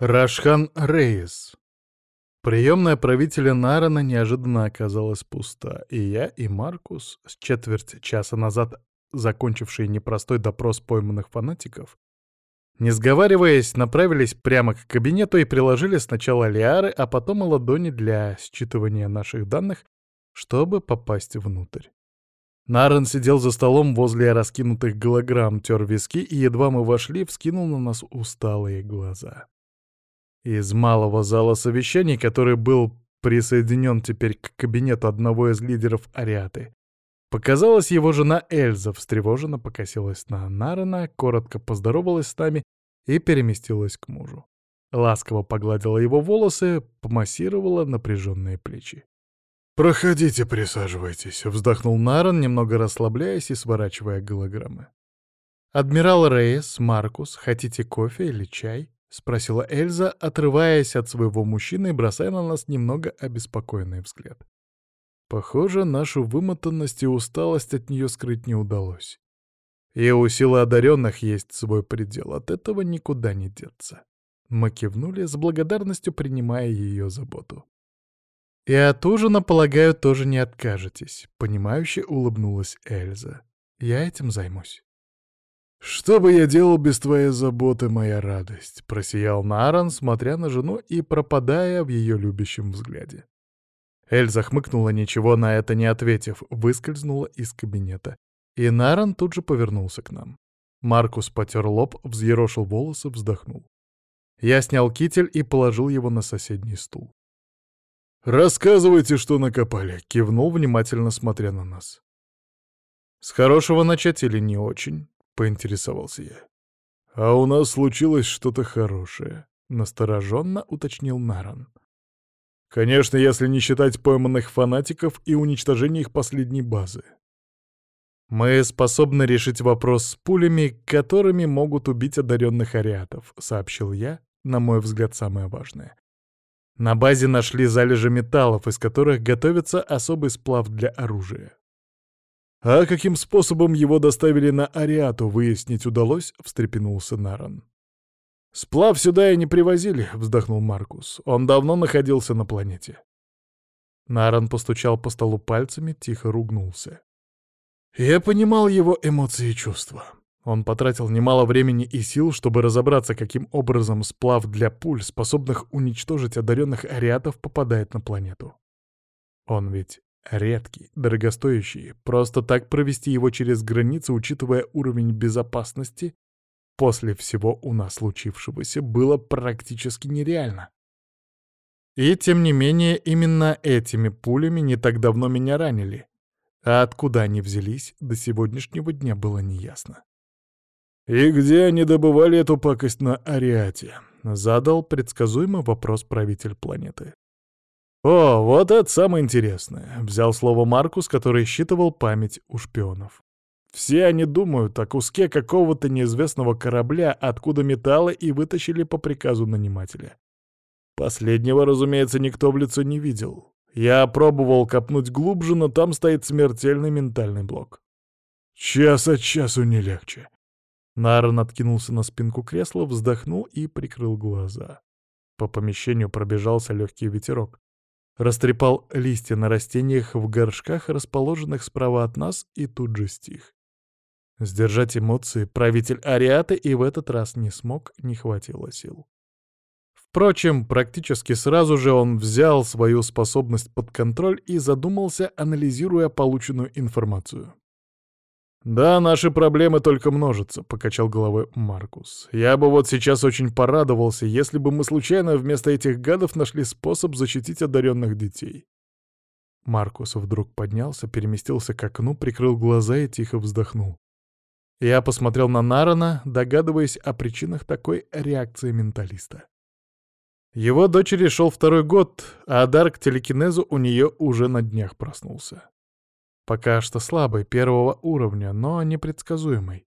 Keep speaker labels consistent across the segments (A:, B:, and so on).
A: Рашхан Рейс. Приемная правителя Нарана неожиданно оказалась пуста, и я, и Маркус, с четверть часа назад закончившие непростой допрос пойманных фанатиков, не сговариваясь, направились прямо к кабинету и приложили сначала лиары, а потом и ладони для считывания наших данных, чтобы попасть внутрь. Наран сидел за столом возле раскинутых голограмм, тер виски, и едва мы вошли, вскинул на нас усталые глаза. Из малого зала совещаний, который был присоединен теперь к кабинету одного из лидеров Ариаты, показалась его жена Эльза, встревоженно покосилась на Нарана, коротко поздоровалась с нами и переместилась к мужу. Ласково погладила его волосы, помассировала напряженные плечи.
B: «Проходите, присаживайтесь», — вздохнул Наран, немного расслабляясь и сворачивая голограммы.
A: «Адмирал Рейс, Маркус, хотите кофе или чай?» — спросила Эльза, отрываясь от своего мужчины и бросая на нас немного обеспокоенный взгляд. Похоже, нашу вымотанность и усталость от нее скрыть не удалось. И у силы одаренных есть свой предел, от этого никуда не деться. Мы кивнули, с благодарностью принимая ее заботу. «И от ужина, полагаю, тоже не откажетесь», — понимающе улыбнулась Эльза. «Я этим займусь».
B: «Что бы я делал без твоей заботы, моя радость?» — просиял Наран, смотря на жену и пропадая в ее любящем взгляде.
A: Эльза хмыкнула, ничего на это не ответив, выскользнула из кабинета. И Наран тут же повернулся к нам. Маркус потер лоб, взъерошил волосы, вздохнул. Я снял китель и положил его на соседний стул.
B: «Рассказывайте, что накопали», — кивнул, внимательно смотря на нас.
A: «С хорошего начать или не очень?» — поинтересовался я.
B: «А у нас случилось что-то хорошее», — настороженно уточнил Наран. «Конечно, если не считать пойманных фанатиков и уничтожения их последней базы.
A: Мы способны решить вопрос с пулями, которыми могут убить одаренных ариатов», — сообщил я, на мой взгляд, самое важное. На базе нашли залежи металлов, из которых готовится особый сплав для оружия.
B: «А каким способом его доставили на Ариату, выяснить удалось?» — встрепенулся Наран.
A: «Сплав сюда и не привозили», — вздохнул Маркус. «Он давно находился на планете». Наран постучал по столу пальцами, тихо ругнулся.
B: Я понимал его эмоции и чувства.
A: Он потратил немало времени и сил, чтобы разобраться, каким образом сплав для пуль, способных уничтожить одаренных ариатов, попадает на планету. Он ведь Редкий, дорогостоящий. Просто так провести его через границу, учитывая уровень безопасности, после всего у нас случившегося, было практически нереально. И тем не менее, именно этими пулями не так давно меня ранили. А откуда они взялись, до сегодняшнего дня было неясно.
B: «И где они добывали эту пакость на Ариате?»
A: — задал предсказуемый вопрос правитель планеты.
B: «О, вот это самое интересное», — взял слово Маркус, который считывал память у шпионов. «Все они думают о куске какого-то неизвестного корабля, откуда металлы и вытащили по приказу нанимателя. Последнего, разумеется, никто в лицо не видел. Я пробовал копнуть глубже, но там стоит смертельный ментальный блок. Час от часу не легче».
A: Нарон откинулся на спинку кресла, вздохнул и прикрыл глаза. По помещению пробежался легкий ветерок растрепал листья на растениях в горшках, расположенных справа от нас, и тут же стих. Сдержать эмоции правитель Ариаты и в этот раз не смог, не хватило сил. Впрочем, практически сразу же он взял свою способность под контроль и задумался, анализируя полученную информацию.
B: «Да, наши проблемы только множатся», — покачал головой Маркус. «Я бы вот сейчас очень порадовался, если бы мы случайно вместо этих гадов нашли способ защитить одаренных детей».
A: Маркус вдруг поднялся, переместился к окну, прикрыл глаза и тихо вздохнул. Я посмотрел на Нарана, догадываясь о причинах такой реакции менталиста. Его дочери шел второй год, а дар к телекинезу у нее уже на днях проснулся. Пока что слабый, первого уровня, но непредсказуемый.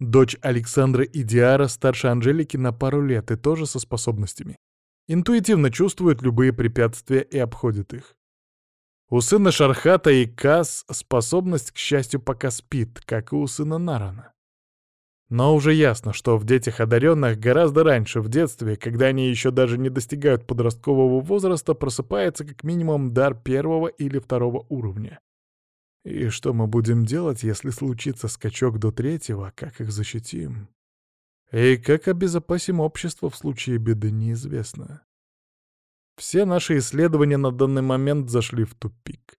A: Дочь Александра и Диара старше Анжелики на пару лет и тоже со способностями. Интуитивно чувствует любые препятствия и обходит их. У сына Шархата и Кас способность, к счастью, пока спит, как и у сына Нарана.
B: Но уже ясно, что в детях одаренных гораздо раньше, в детстве, когда они еще даже не достигают подросткового возраста, просыпается как минимум дар первого или второго уровня. И что мы будем делать, если случится скачок до третьего, как их защитим? И как обезопасим общество в случае беды, неизвестно. Все наши исследования на данный момент зашли в тупик.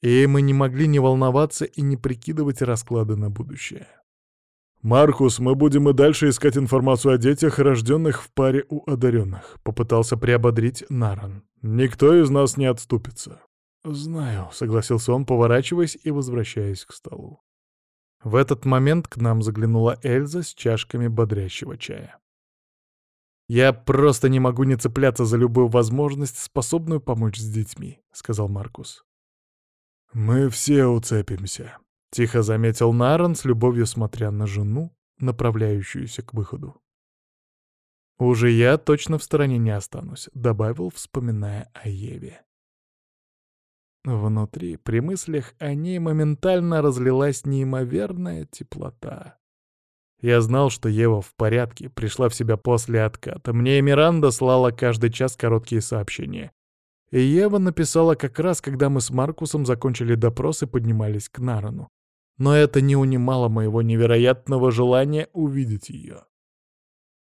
B: И мы не могли не волноваться и не прикидывать расклады на будущее. «Маркус, мы будем и дальше искать информацию о детях, рожденных в паре у одаренных», — попытался приободрить Наран. «Никто из нас не отступится». «Знаю», — согласился он, поворачиваясь и возвращаясь к столу. В этот момент к нам заглянула Эльза с чашками бодрящего чая. «Я просто не могу не цепляться за любую возможность, способную помочь с детьми», — сказал Маркус. «Мы все уцепимся», — тихо заметил Наран с любовью смотря на жену, направляющуюся к выходу. «Уже я точно в стороне не останусь», — добавил, вспоминая о Еве. Внутри, при мыслях о ней, моментально разлилась неимоверная теплота. Я знал, что Ева в порядке, пришла в себя после отката. Мне Миранда слала каждый час короткие сообщения. И Ева написала как раз, когда мы с Маркусом закончили допрос и поднимались к Нарану. Но это не унимало моего невероятного желания увидеть ее.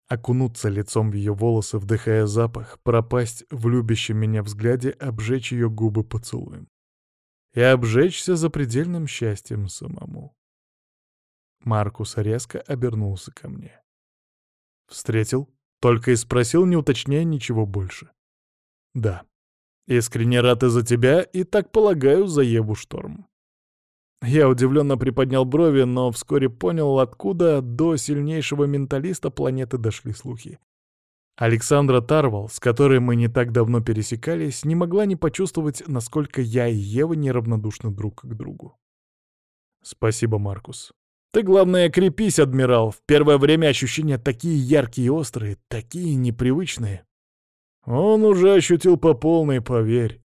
B: Окунуться лицом в ее волосы, вдыхая запах, пропасть в любящем меня взгляде, обжечь ее губы поцелуем. И обжечься запредельным счастьем самому. Маркус резко обернулся ко мне. Встретил, только и спросил, не уточняя ничего больше. Да, Искренне рад из-за тебя и, так полагаю, за Еву Шторм. Я удивленно приподнял брови, но вскоре понял, откуда до сильнейшего менталиста планеты дошли слухи. Александра Тарвал, с которой мы не так давно пересекались, не могла не почувствовать, насколько я и Ева неравнодушны друг к другу. Спасибо, Маркус. Ты, главное, крепись, адмирал. В первое время ощущения такие яркие и острые, такие непривычные. «Он уже ощутил по полной, поверь», —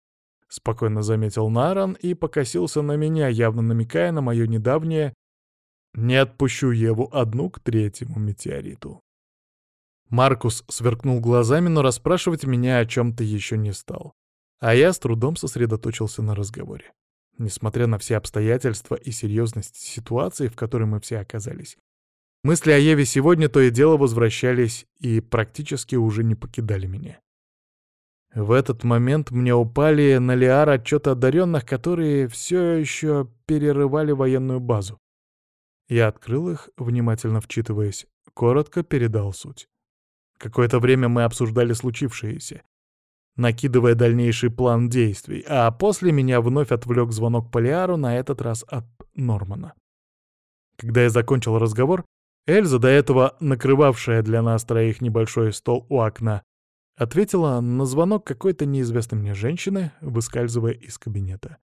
B: спокойно заметил Наран и покосился на меня, явно намекая на мое недавнее «не отпущу Еву одну к третьему метеориту». Маркус сверкнул глазами, но расспрашивать меня о чем-то еще не стал. А я с трудом сосредоточился на разговоре. Несмотря на все обстоятельства и серьезность ситуации, в которой мы все оказались, мысли о Еве сегодня то и дело возвращались и практически уже не покидали меня. В этот момент мне упали на Лиар отчеты одаренных, которые все еще перерывали военную базу. Я открыл их, внимательно вчитываясь, коротко передал суть. Какое-то время мы обсуждали случившееся, накидывая дальнейший план действий, а после меня вновь отвлек звонок Полиару, на этот раз от Нормана. Когда я закончил разговор, Эльза, до этого накрывавшая для нас троих небольшой стол у окна, Ответила на звонок какой-то неизвестной мне женщины, выскальзывая из кабинета.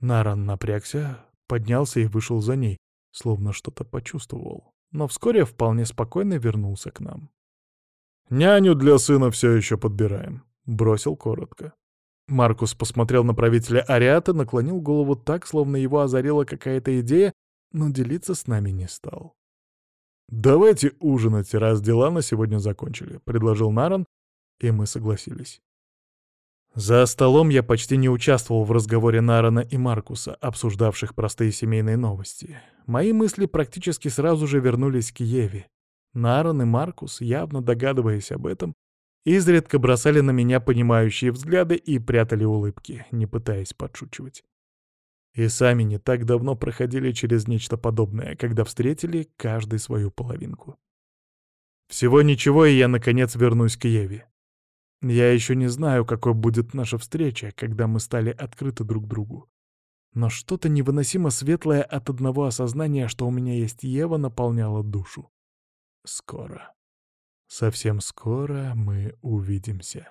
B: Наран напрягся, поднялся и вышел за ней, словно что-то почувствовал, но вскоре вполне спокойно вернулся к нам. «Няню для сына все еще подбираем», — бросил коротко. Маркус посмотрел на правителя Ариата, наклонил голову так, словно его озарила какая-то идея, но делиться с нами не стал. «Давайте ужинать, раз дела на сегодня закончили», — предложил Наран, и мы согласились. За столом я почти не участвовал в разговоре Нарана и Маркуса, обсуждавших простые семейные новости. Мои мысли практически сразу же вернулись к Еве. Наран и Маркус, явно догадываясь об этом, изредка бросали на меня понимающие взгляды и прятали улыбки, не пытаясь подшучивать. И сами не так давно проходили через нечто подобное, когда встретили каждый свою половинку. Всего ничего, и я, наконец, вернусь к Еве. Я еще не знаю, какой будет наша встреча, когда мы стали открыты друг другу. Но что-то невыносимо светлое от одного осознания, что у меня есть Ева, наполняло душу. Скоро. Совсем скоро мы увидимся.